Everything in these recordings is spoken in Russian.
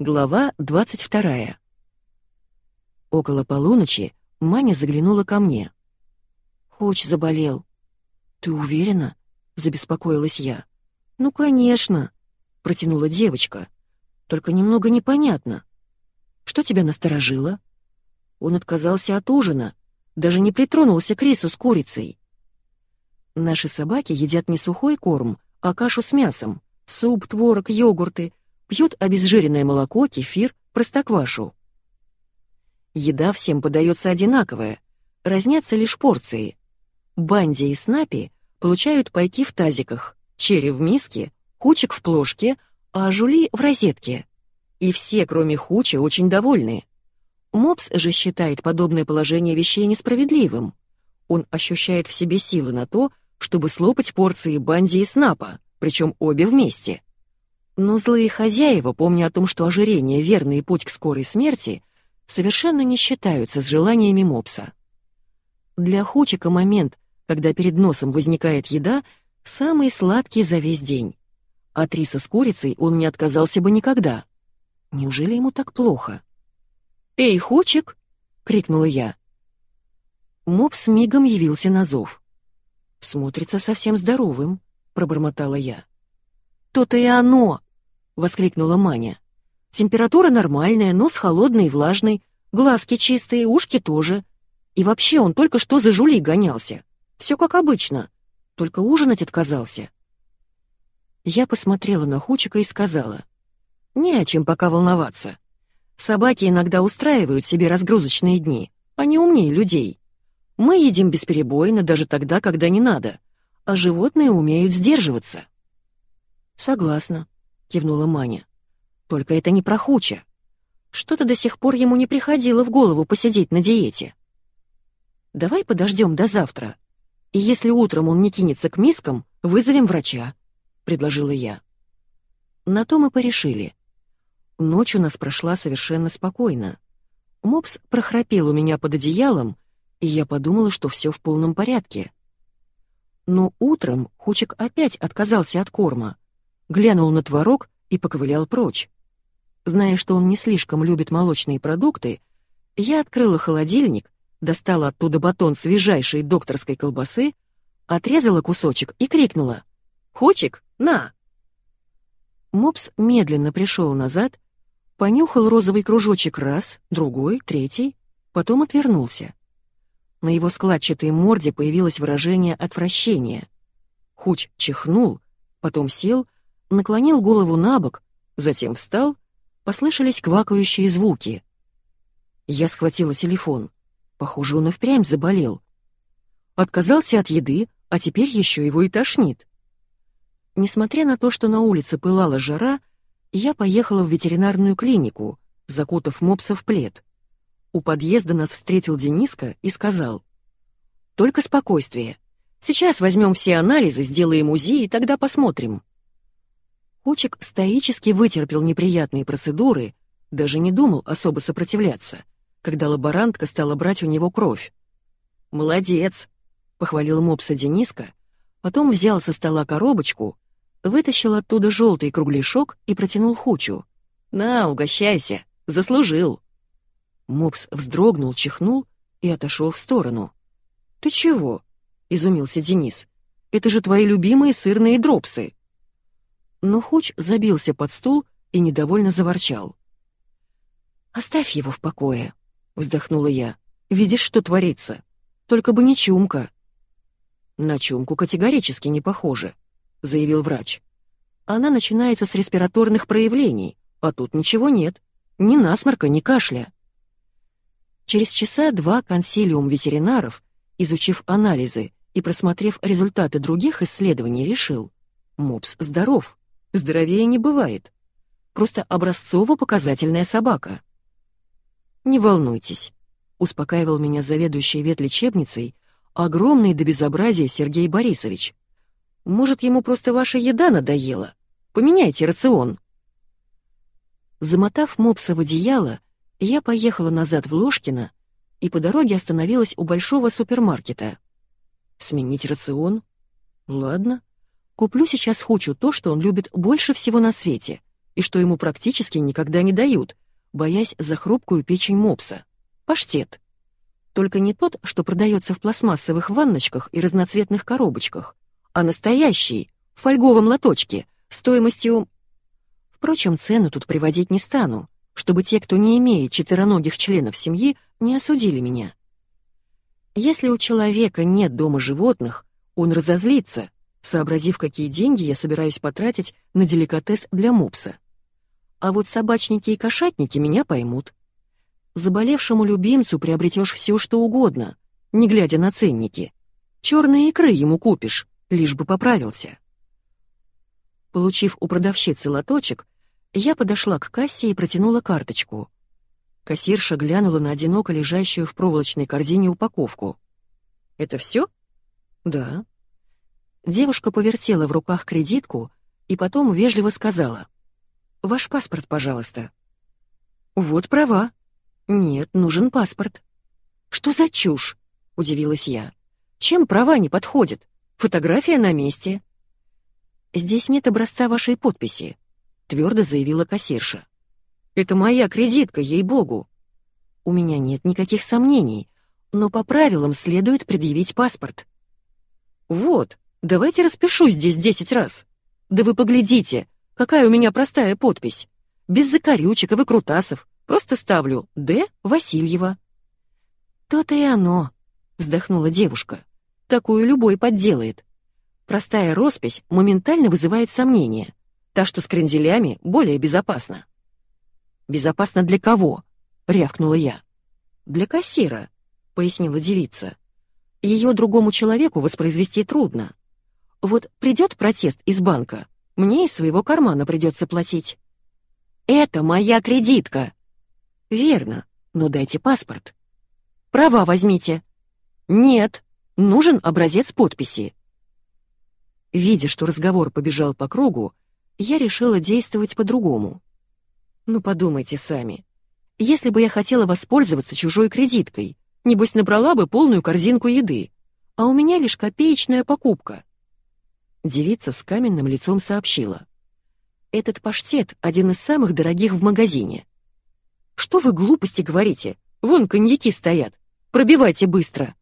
Глава 22. Около полуночи Маня заглянула ко мне. «Хоч заболел». «Ты уверена?» — забеспокоилась я. «Ну, конечно», — протянула девочка. «Только немного непонятно. Что тебя насторожило?» Он отказался от ужина, даже не притронулся к рису с курицей. Наши собаки едят не сухой корм, а кашу с мясом, суп, творог, йогурты, пьют обезжиренное молоко, кефир, простоквашу. Еда всем подается одинаковая, разнятся лишь порции. Банди и Снапи получают пайки в тазиках, черри в миске, Хучик в плошке, а Жули в розетке. И все, кроме Хучи, очень довольны. Мопс же считает подобное положение вещей несправедливым. Он ощущает в себе силы на то, чтобы слопать порции Банди и Снапа, причем обе вместе. Но злые хозяева, помня о том, что ожирение — верный путь к скорой смерти, совершенно не считаются с желаниями мопса. Для Хучика момент, когда перед носом возникает еда, самый сладкий за весь день. От риса с курицей он не отказался бы никогда. Неужели ему так плохо? «Эй, Хучик!» — крикнула я. Мопс мигом явился на зов. «Смотрится совсем здоровым», — пробормотала я. «То-то и оно!» Воскликнула Маня. «Температура нормальная, нос холодный и влажный, глазки чистые, ушки тоже. И вообще он только что за Жулей гонялся. Все как обычно, только ужинать отказался». Я посмотрела на Хучика и сказала. «Не о чем пока волноваться. Собаки иногда устраивают себе разгрузочные дни, они умнее людей. Мы едим бесперебойно даже тогда, когда не надо, а животные умеют сдерживаться». «Согласна», — кивнула Маня. «Только это не про Хуча. Что-то до сих пор ему не приходило в голову посидеть на диете. Давай подождем до завтра, и если утром он не кинется к мискам, вызовем врача», — предложила я. На то мы порешили. Ночь у нас прошла совершенно спокойно. Мопс прохрапел у меня под одеялом, и я подумала, что все в полном порядке. Но утром Хучик опять отказался от корма — глянул на творог и поковылял прочь. Зная, что он не слишком любит молочные продукты, я открыла холодильник, достала оттуда батон свежайшей докторской колбасы, отрезала кусочек и крикнула «Хочик, на!». Мопс медленно пришел назад, понюхал розовый кружочек раз, другой, третий, потом отвернулся. На его складчатой морде появилось выражение отвращения. Хуч чихнул, потом сел наклонил голову на бок, затем встал, послышались квакающие звуки. Я схватила телефон. Похоже, он и впрямь заболел. Отказался от еды, а теперь еще его и тошнит. Несмотря на то, что на улице пылала жара, я поехала в ветеринарную клинику, закутав мопса в плед. У подъезда нас встретил Дениска и сказал. «Только спокойствие. Сейчас возьмем все анализы, сделаем УЗИ, и тогда посмотрим». Кучик стоически вытерпел неприятные процедуры, даже не думал особо сопротивляться, когда лаборантка стала брать у него кровь. «Молодец!» — похвалил мопса Дениска, потом взял со стола коробочку, вытащил оттуда желтый кругляшок и протянул Хучу. «На, угощайся! Заслужил!» Мопс вздрогнул, чихнул и отошел в сторону. «Ты чего?» — изумился Денис. «Это же твои любимые сырные дропсы!» Но Хуч забился под стул и недовольно заворчал. «Оставь его в покое», — вздохнула я. «Видишь, что творится? Только бы не чумка». «На чумку категорически не похоже», — заявил врач. «Она начинается с респираторных проявлений, а тут ничего нет. Ни насморка, ни кашля». Через часа два консилиум ветеринаров, изучив анализы и просмотрев результаты других исследований, решил — мопс здоров. Здоровее не бывает. Просто образцово-показательная собака. «Не волнуйтесь», — успокаивал меня заведующий ветлечебницей, огромный до безобразия Сергей Борисович. «Может, ему просто ваша еда надоела? Поменяйте рацион». Замотав мопса в одеяло, я поехала назад в Ложкино и по дороге остановилась у большого супермаркета. Сменить рацион? Ладно. Куплю сейчас Хучу то, что он любит больше всего на свете, и что ему практически никогда не дают, боясь за хрупкую печень мопса. Паштет. Только не тот, что продается в пластмассовых ванночках и разноцветных коробочках, а настоящий, в фольговом лоточке, стоимостью... Впрочем, цену тут приводить не стану, чтобы те, кто не имеет четвероногих членов семьи, не осудили меня. Если у человека нет дома животных, он разозлится, сообразив, какие деньги я собираюсь потратить на деликатес для мопса. А вот собачники и кошатники меня поймут. Заболевшему любимцу приобретешь все, что угодно, не глядя на ценники. Черные икры ему купишь, лишь бы поправился. Получив у продавщицы лоточек, я подошла к кассе и протянула карточку. Кассирша глянула на одиноко лежащую в проволочной корзине упаковку. «Это все?» «Да». Девушка повертела в руках кредитку и потом вежливо сказала. «Ваш паспорт, пожалуйста». «Вот права», «Нет, нужен паспорт». «Что за чушь?» — удивилась я. «Чем права не подходят? Фотография на месте». «Здесь нет образца вашей подписи», — твердо заявила кассирша. «Это моя кредитка, ей-богу». «У меня нет никаких сомнений, но по правилам следует предъявить паспорт». «Вот, давайте распишу здесь десять раз. Да вы поглядите, какая у меня простая подпись. Без закорючек и выкрутасов, Просто ставлю «Д. Васильева». «То-то и оно», — вздохнула девушка. «Такую любой подделает. Простая роспись моментально вызывает сомнения. Та, что с кренделями, более безопасна». «Безопасно для кого?» — рявкнула я. «Для кассира», — пояснила девица. «Ее другому человеку воспроизвести трудно. Вот придет протест из банка, мне из своего кармана придется платить». «Это моя кредитка!» «Верно, но дайте паспорт». «Права возьмите». «Нет, нужен образец подписи». Видя, что разговор побежал по кругу, я решила действовать по-другому. Ну подумайте сами. Если бы я хотела воспользоваться чужой кредиткой, небось набрала бы полную корзинку еды, а у меня лишь копеечная покупка. Девица с каменным лицом сообщила. Этот паштет один из самых дорогих в магазине. «Что вы глупости говорите? Вон коньяки стоят. Пробивайте быстро».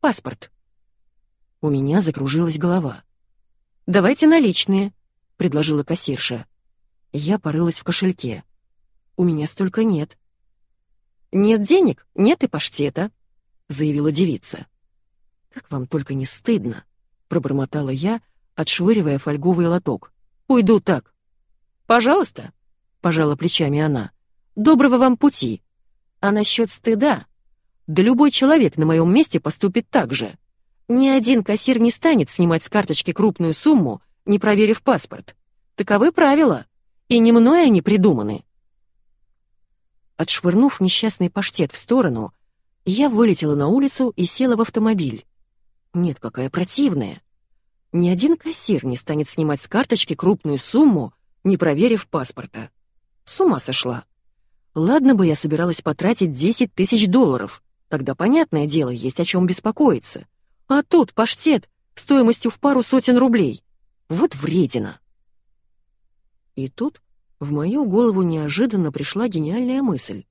«Паспорт». У меня закружилась голова. «Давайте наличные», — предложила кассирша. Я порылась в кошельке. «У меня столько нет». «Нет денег, нет и паштета», — заявила девица. «Как вам только не стыдно», — пробормотала я, отшвыривая фольговый лоток. «Уйду так». «Пожалуйста», — пожала плечами она. Доброго вам пути. А насчет стыда? Да любой человек на моем месте поступит так же. Ни один кассир не станет снимать с карточки крупную сумму, не проверив паспорт. Таковы правила, и не мной они придуманы. Отшвырнув несчастный паштет в сторону, я вылетела на улицу и села в автомобиль. Нет, какая противная. Ни один кассир не станет снимать с карточки крупную сумму, не проверив паспорта. С ума сошла. Ладно бы я собиралась потратить 10 тысяч долларов, тогда, понятное дело, есть о чем беспокоиться. А тут паштет стоимостью в пару сотен рублей. Вот вредина. И тут в мою голову неожиданно пришла гениальная мысль.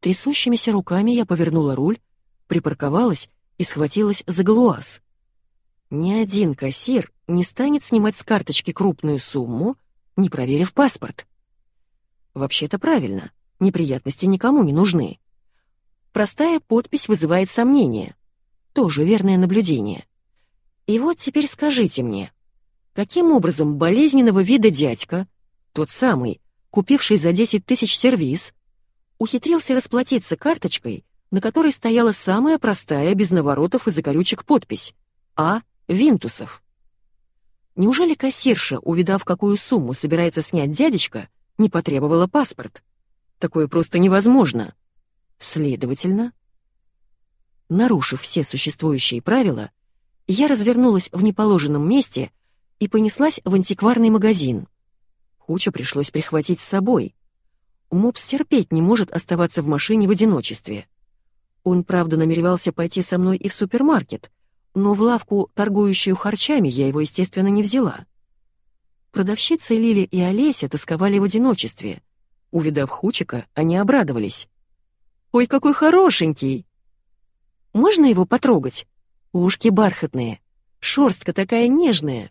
Трясущимися руками я повернула руль, припарковалась и схватилась за галуаз. Ни один кассир не станет снимать с карточки крупную сумму, не проверив паспорт. Вообще-то правильно, неприятности никому не нужны. Простая подпись вызывает сомнения. Тоже верное наблюдение. И вот теперь скажите мне, каким образом болезненного вида дядька, тот самый, купивший за 10 тысяч сервиз, ухитрился расплатиться карточкой, на которой стояла самая простая, без наворотов и закорючек подпись «А. Винтусов». Неужели кассирша, увидав, какую сумму собирается снять дядечка, не потребовала паспорт. Такое просто невозможно. Следовательно, нарушив все существующие правила, я развернулась в неположенном месте и понеслась в антикварный магазин. Кучу пришлось прихватить с собой. Мопс терпеть не может оставаться в машине в одиночестве. Он, правда, намеревался пойти со мной и в супермаркет, но в лавку, торгующую харчами, я его, естественно, не взяла. Продавщицы Лили и Олеся тосковали в одиночестве. Увидав Хучика, они обрадовались. «Ой, какой хорошенький!» «Можно его потрогать? Ушки бархатные, шерстка такая нежная!»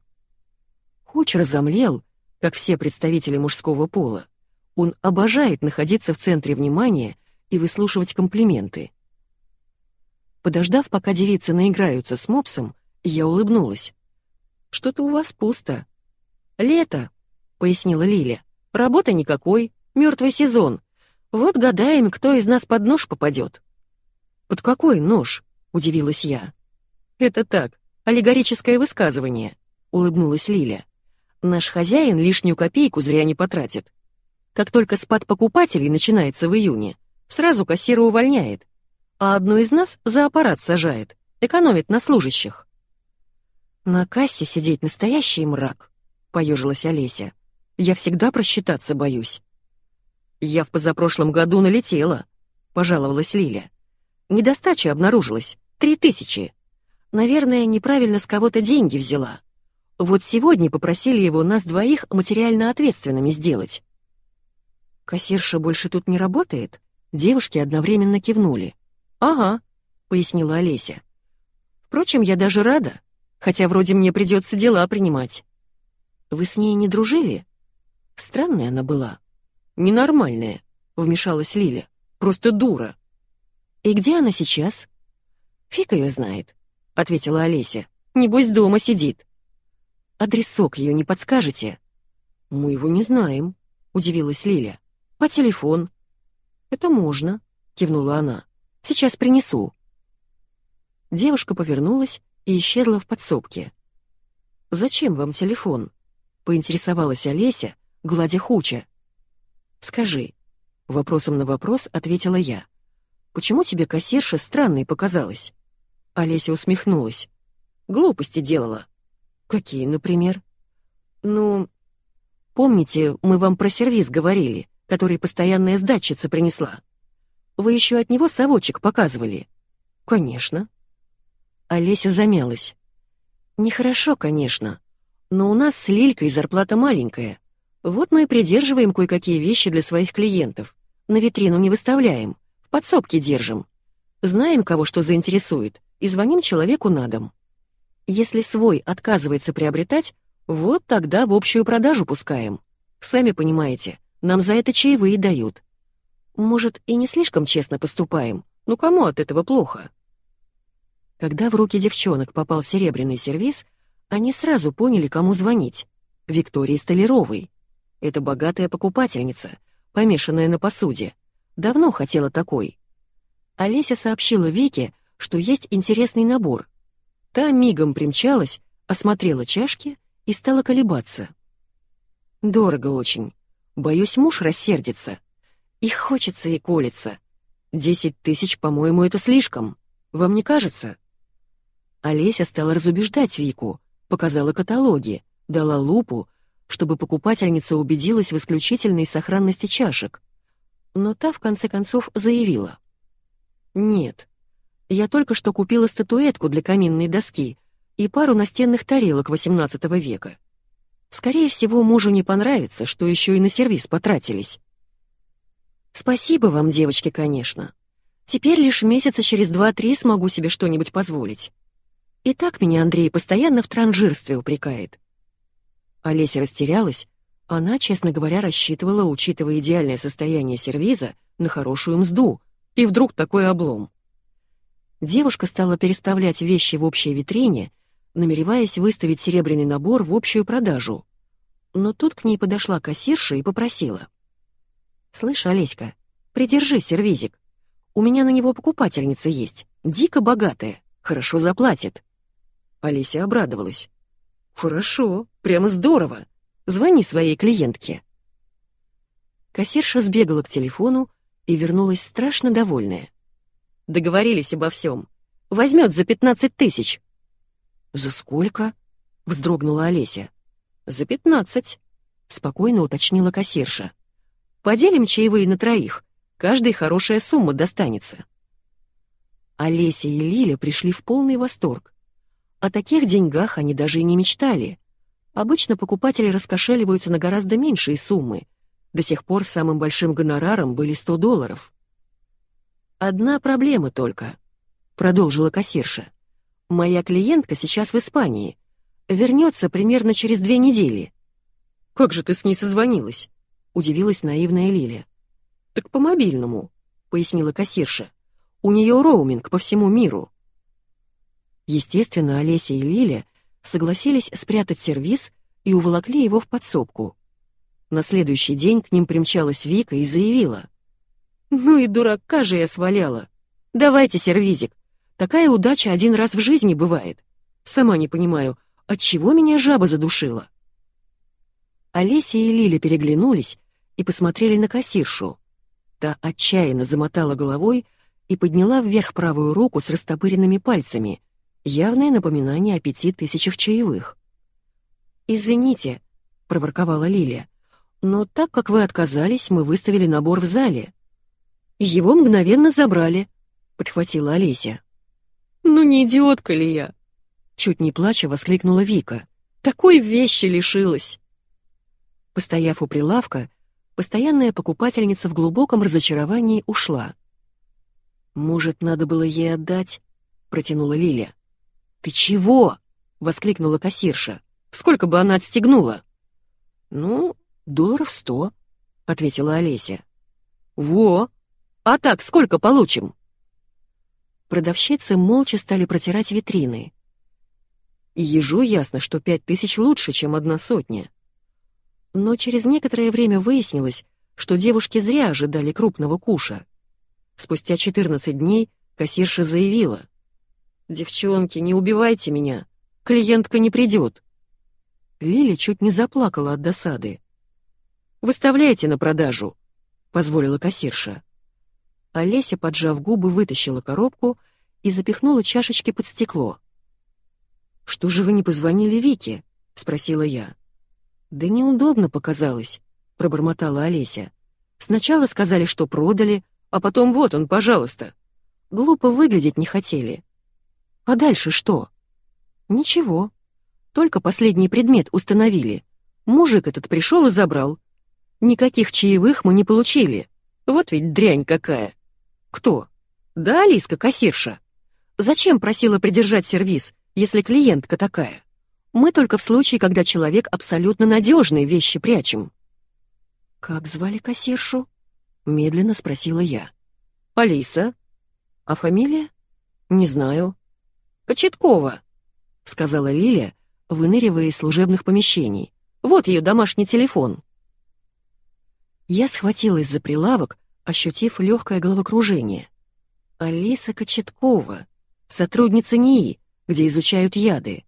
Хуч разомлел, как все представители мужского пола. Он обожает находиться в центре внимания и выслушивать комплименты. Подождав, пока девицы наиграются с мопсом, я улыбнулась. «Что-то у вас пусто». «Лето», — пояснила Лиля. «Работы никакой, мертвый сезон. Вот гадаем, кто из нас под нож попадет». «Под какой нож?» — удивилась я. «Это так, аллегорическое высказывание», — улыбнулась Лиля. «Наш хозяин лишнюю копейку зря не потратит. Как только спад покупателей начинается в июне, сразу кассира увольняет, а одну из нас за аппарат сажает, экономит на служащих. «На кассе сидеть настоящий мрак», — поежилась Олеся. «Я всегда просчитаться боюсь». «Я в позапрошлом году налетела», — пожаловалась Лиля. «Недостача обнаружилась. Три тысячи. Наверное, неправильно с кого-то деньги взяла. Вот сегодня попросили его нас двоих материально ответственными сделать». «Кассирша больше тут не работает?» Девушки одновременно кивнули. «Ага», — пояснила Олеся. «Впрочем, я даже рада, хотя вроде мне придется дела принимать». «Вы с ней не дружили?» «Странная она была». «Ненормальная», — вмешалась Лиля. «Просто дура». «И где она сейчас?» «Фиг ее знает», — ответила Олеся. «Небось, дома сидит». «Адресок ее не подскажете?» «Мы его не знаем», — удивилась Лиля. «По телефон». «Это можно», — кивнула она. Сейчас принесу». Девушка повернулась и исчезла в подсобке. «Зачем вам телефон?» — поинтересовалась Олеся, гладя Хуча. «Скажи», — вопросом на вопрос ответила я. «Почему тебе кассирша странной показалась?» Олеся усмехнулась. «Глупости делала». «Какие, например?» «Ну, помните, мы вам про сервис говорили, который постоянная сдатчица принесла?» Вы еще от него совочек показывали?» «Конечно». Олеся замялась. «Нехорошо, конечно, но у нас с Лилькой зарплата маленькая. Вот мы и придерживаем кое-какие вещи для своих клиентов. На витрину не выставляем, в подсобке держим. Знаем, кого что заинтересует, и звоним человеку на дом. Если свой отказывается приобретать, вот тогда в общую продажу пускаем. Сами понимаете, нам за это чаевые дают. Может, и не слишком честно поступаем, но кому от этого плохо? Когда в руки девчонок попал серебряный сервиз, они сразу поняли, кому звонить. Виктории Столяровой. Это богатая покупательница, помешанная на посуде. Давно хотела такой. Олеся сообщила Вике, что есть интересный набор. Та мигом примчалась, осмотрела чашки и стала колебаться. «Дорого очень. Боюсь, муж рассердится. И хочется, и колется. Десять тысяч, по-моему, это слишком. Вам не кажется?» Олеся стала разубеждать Вику, показала каталоги, дала лупу, чтобы покупательница убедилась в исключительной сохранности чашек. Но та, в конце концов, заявила. «Нет, я только что купила статуэтку для каминной доски и пару настенных тарелок XVIII века. Скорее всего, мужу не понравится, что еще и на сервис потратились. Спасибо вам, девочки, конечно. Теперь лишь месяца через два-три смогу себе что-нибудь позволить. И так меня Андрей постоянно в транжирстве упрекает. Олеся растерялась. Она, честно говоря, рассчитывала, учитывая идеальное состояние сервиза, на хорошую мзду. И вдруг такой облом. Девушка стала переставлять вещи в общей витрине, намереваясь выставить серебряный набор в общую продажу. Но тут к ней подошла кассирша и попросила. «Слышь, Олеська, придержи сервизик. У меня на него покупательница есть, дико богатая, хорошо заплатит». Олеся обрадовалась. «Хорошо, прямо здорово. Звони своей клиентке». Кассирша сбегала к телефону и вернулась страшно довольная. «Договорились обо всем. Возьмет за пятнадцать тысяч». «За сколько?» — вздрогнула Олеся. «За пятнадцать», — спокойно уточнила кассирша. Поделим чаевые на троих. Каждой хорошая сумма достанется». Олеся и Лиля пришли в полный восторг. О таких деньгах они даже и не мечтали. Обычно покупатели раскошеливаются на гораздо меньшие суммы. До сих пор самым большим гонораром были 100 долларов. «Одна проблема только», — продолжила кассирша. «Моя клиентка сейчас в Испании. Вернется примерно через две недели». «Как же ты с ней созвонилась?» — удивилась наивная Лиля. «Так по мобильному», — пояснила кассирша. «У нее роуминг по всему миру». Естественно, Олеся и Лиля согласились спрятать сервиз и уволокли его в подсобку. На следующий день к ним примчалась Вика и заявила. «Ну и дурака же я сваляла. Давайте сервизик. Такая удача один раз в жизни бывает. Сама не понимаю, от чего меня жаба задушила?» Олеся и Лиля переглянулись и посмотрели на кассиршу. Та отчаянно замотала головой и подняла вверх правую руку с растопыренными пальцами, явное напоминание о пяти тысячах чаевых. «Извините», — проворковала Лилия, «но так как вы отказались, мы выставили набор в зале». «Его мгновенно забрали», — подхватила Олеся. «Ну не идиотка ли я?» Чуть не плача воскликнула Вика. «Такой вещи лишилась!» Постояв у прилавка, постоянная покупательница в глубоком разочаровании ушла. «Может, надо было ей отдать?» — протянула Лиля. «Ты чего?» — воскликнула кассирша. «Сколько бы она отстегнула?» «Ну, долларов сто», — ответила Олеся. «Во! А так сколько получим?» Продавщицы молча стали протирать витрины. Ежу ясно, что пять тысяч лучше, чем одна сотня. Но через некоторое время выяснилось, что девушки зря ожидали крупного куша. Спустя 14 дней кассирша заявила — «Девчонки, не убивайте меня. Клиентка не придет». Лили чуть не заплакала от досады. «Выставляйте на продажу», — позволила кассирша. Олеся, поджав губы, вытащила коробку и запихнула чашечки под стекло. «Что же вы не позвонили Вике?» — спросила я. «Да неудобно показалось», — пробормотала Олеся. «Сначала сказали, что продали, а потом вот он, пожалуйста. Глупо выглядеть не хотели. А дальше что? Ничего. Только последний предмет установили. Мужик этот пришел и забрал. Никаких чаевых мы не получили. Вот ведь дрянь какая. Кто? Да, Алиска, кассирша. Зачем просила придержать сервис, если клиентка такая? Мы только в случае, когда человек абсолютно надежные вещи прячем. Как звали кассиршу? Медленно спросила я. Алиса. А фамилия? Не знаю. «Кочеткова», — сказала Лиля, выныривая из служебных помещений. «Вот ее домашний телефон». Я схватилась за прилавок, ощутив легкое головокружение. Алиса Кочеткова, сотрудница НИИ, где изучают яды.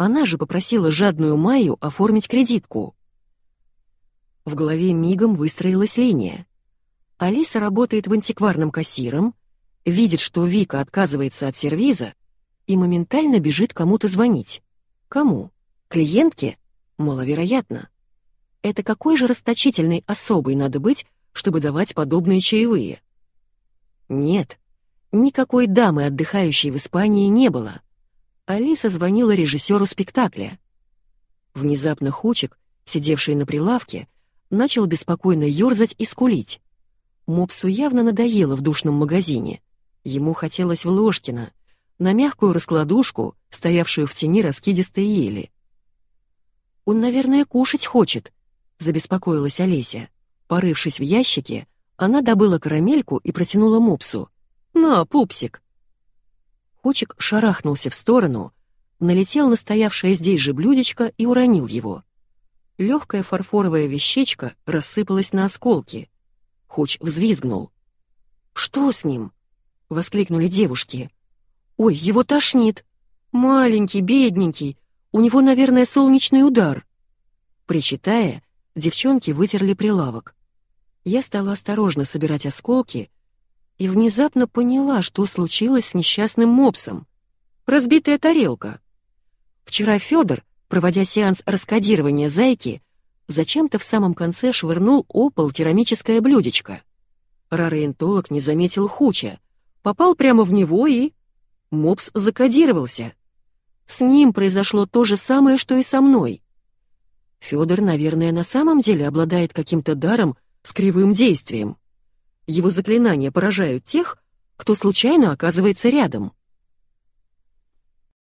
Она же попросила жадную Майю оформить кредитку. В голове мигом выстроилась линия. Алиса работает в антикварном кассиром, видит, что Вика отказывается от сервиза, и моментально бежит кому-то звонить. Кому? Клиентке? Маловероятно. Это какой же расточительной особой надо быть, чтобы давать подобные чаевые? Нет, никакой дамы, отдыхающей в Испании, не было. Алиса звонила режиссеру спектакля. Внезапно Хучик, сидевший на прилавке, начал беспокойно ерзать и скулить. Мопсу явно надоело в душном магазине. Ему хотелось в Ложкина, на мягкую раскладушку, стоявшую в тени раскидистой ели. «Он, наверное, кушать хочет», — забеспокоилась Олеся. Порывшись в ящике, она добыла карамельку и протянула мопсу. «На, пупсик!» Хочик шарахнулся в сторону, налетел на стоявшее здесь же блюдечко и уронил его. Легкая фарфоровая вещечка рассыпалась на осколки. Хоч взвизгнул. «Что с ним?» — воскликнули девушки. Ой, его тошнит. Маленький, бедненький. У него, наверное, солнечный удар. Причитая, девчонки вытерли прилавок. Я стала осторожно собирать осколки и внезапно поняла, что случилось с несчастным мопсом. Разбитая тарелка. Вчера Федор, проводя сеанс раскодирования зайки, зачем-то в самом конце швырнул опол керамическое блюдечко. Рароэнтолог не заметил хуча, попал прямо в него и... Мопс закодировался. С ним произошло то же самое, что и со мной. Федор, наверное, на самом деле обладает каким-то даром с кривым действием. Его заклинания поражают тех, кто случайно оказывается рядом.